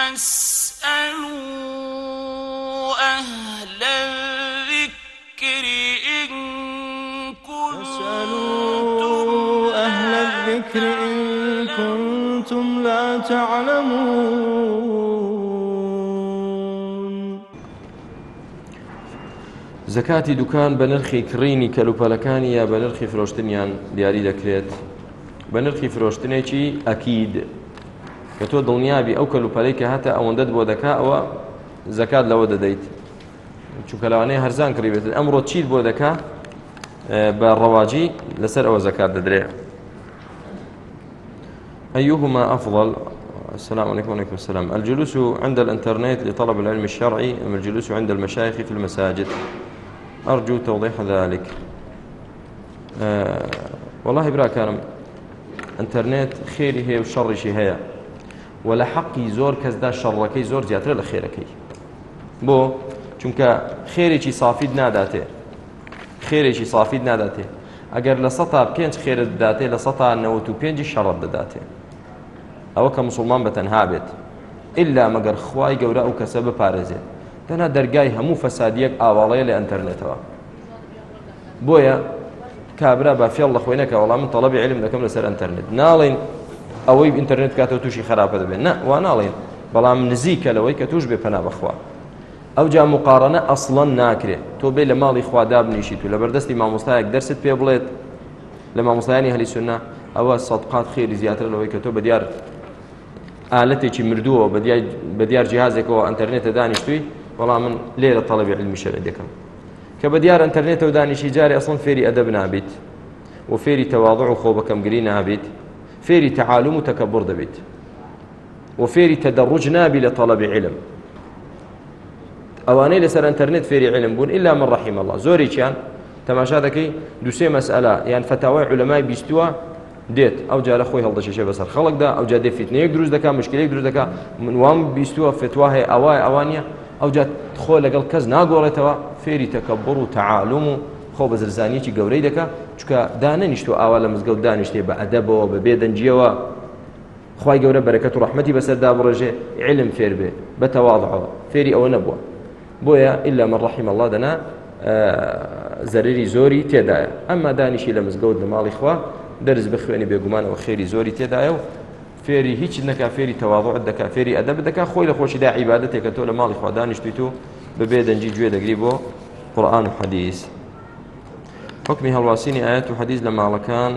فاسألوا أهل الذكر إن فاسألوا أهل الذكر إن كنتم لا تعلمون. زکاتی دوکان بە نرخی کڕینی کەلوپەلەکانی یا بە نرخی فرۆشتنیان دیاری دەکرێت؟ بە نرخی فرۆشتنێکی ئەکید. کە تۆ دڵنیابی ئەو کەلوپەلەی کە هاتە ئەوەندەت بۆ دەکا ئەوە زکات لەوە دەدەیت. چونکە لەوانەیە هەرزان کڕیبێت ئەمڕۆ چیت بۆ دەکا بە ڕەواجی أيهما أفضل؟ السلام عليكم وعليكم السلام. الجلوس عند الإنترنت لطلب العلم الشرعي أم الجلوس عند المشايخ في المساجد؟ أرجو توضيح ذلك. أه والله برا كان إنترنت خيري هي وشر شي هي ولا حقي زور كزدا شركي زور زياتر لخيركي بو چونکە خێرێکی سافید ناداتێ. خێرێکی سافید ناداتێ. ئەگەر لە سەتا پێنج خێرت دەداتێ لە سەتا نەوەت و پێنجی شەڕەت دەداتێ ئەوە کە مسلمان بە تەنها بێت. ئللا مەگەر خوای گەورە ئەو کەسە بپارێزێت. تەنها دەرگای هەموو فەسادیەک ئاواڵەیە لە ئەتەرنێتەوە بۆیە کابرا بە فێڵ لە خۆینەکە وەڵام من تەڵەبی علم دەکەم لەسەر ئەتەرنێت ناڵین ئەوەی ئینتەرنێت کاتەوە تووشی خراپە دەبێت. نە وا ناڵین بەڵام نزیکە لەوەی کە توش بێ پەنا بخوا ئەو جا مقارنە ئەسڵەن ناکرێت تۆ بێ لە ماڵی خوادا بنیشیت و لە بەردەستی مامۆستایەک دەرست پێ بڵێت. لە مامۆستایانی هەلی سنە ئەوە سەدقات خێری زیاتر لەوەی کە تۆ بە دیار ئالەتێکی مردووە بە دیار جیهازێکەوە ئەتەرنێتە دانیشتوی بەڵام من لێرە تەڵەبی علمی شەرە دەکەم. کە بە دیار ئەتەرنێتەوە دانیشی جارێ ئەسڵن فێری ئەدەب نابیت و فێری تەواضع و خۆ بەکەمگری نابیت. فێری تەعالم و تەکەبڕ دەبیت و لە تەڵەبی علم. ئەوانەی لەسەر ئەتەرنێت فێری علم بوون إلا من رحم الله. زۆرێکیان تەماشا دەکەی دوسێ مەسئلە یان فتاوای علەمای بیستووە دێت ئەو جارە خۆی هەڵدەشێ بەسەر خەڵکدا ئەو جا دەفیتنەیەک دروست دەکات مشکلەیەک دروست دەکات منوام بیستووە فتوا هەیە ئەوای ئەوانە ئەو جات خۆ لەگەڵ کەس ناگۆڕێتەوە فێری و تەعالم و خۆ بە زرزانیەکی گەورەی دەکات چکە دانەنیشتو ئاوا لە مزگەوت دانیشتێ بە ئەدەبەوە بە بێدەنجیەوە. خی گەورە بەرەکەت و ڕحمەتی بەسەردا بڕێژێ علم فێر بێ بە تەواضعەوە فێری ئەوە نەبووە. بۆیە من ڕحیم الله دەنا زەرری زۆری تێدایە. ئەمما دانیشی لە مزگەوت لە ماڵی خوا دەرز بخوێنی بێگومانەوە خێری زۆری تێدایە و فێری هیچ نەکا فێری تەواضع دەکا فێری ئەدەب دەکا. خۆی لە خۆشیدا عیبادەتێکە تۆ لە ماڵی خوا دانیشتیت و بەبێ دەنجی گوێ دەگری بۆ قورآن و حەدیث. حکمی هەڵواسینی ئاەت و حەدیث لە ماڵەکان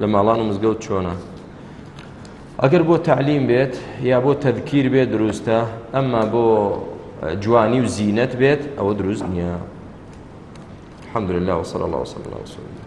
لە ماڵان و مزگەوت چۆنە. ئەگەر بۆ تعلیم بێت یا بۆ تەذکیر بێت دروستە ئەمما بۆ جوانی و زینەت بێت ئەوە دروست نییە. الحمد لله وصلى الله وسلم على رسول الله.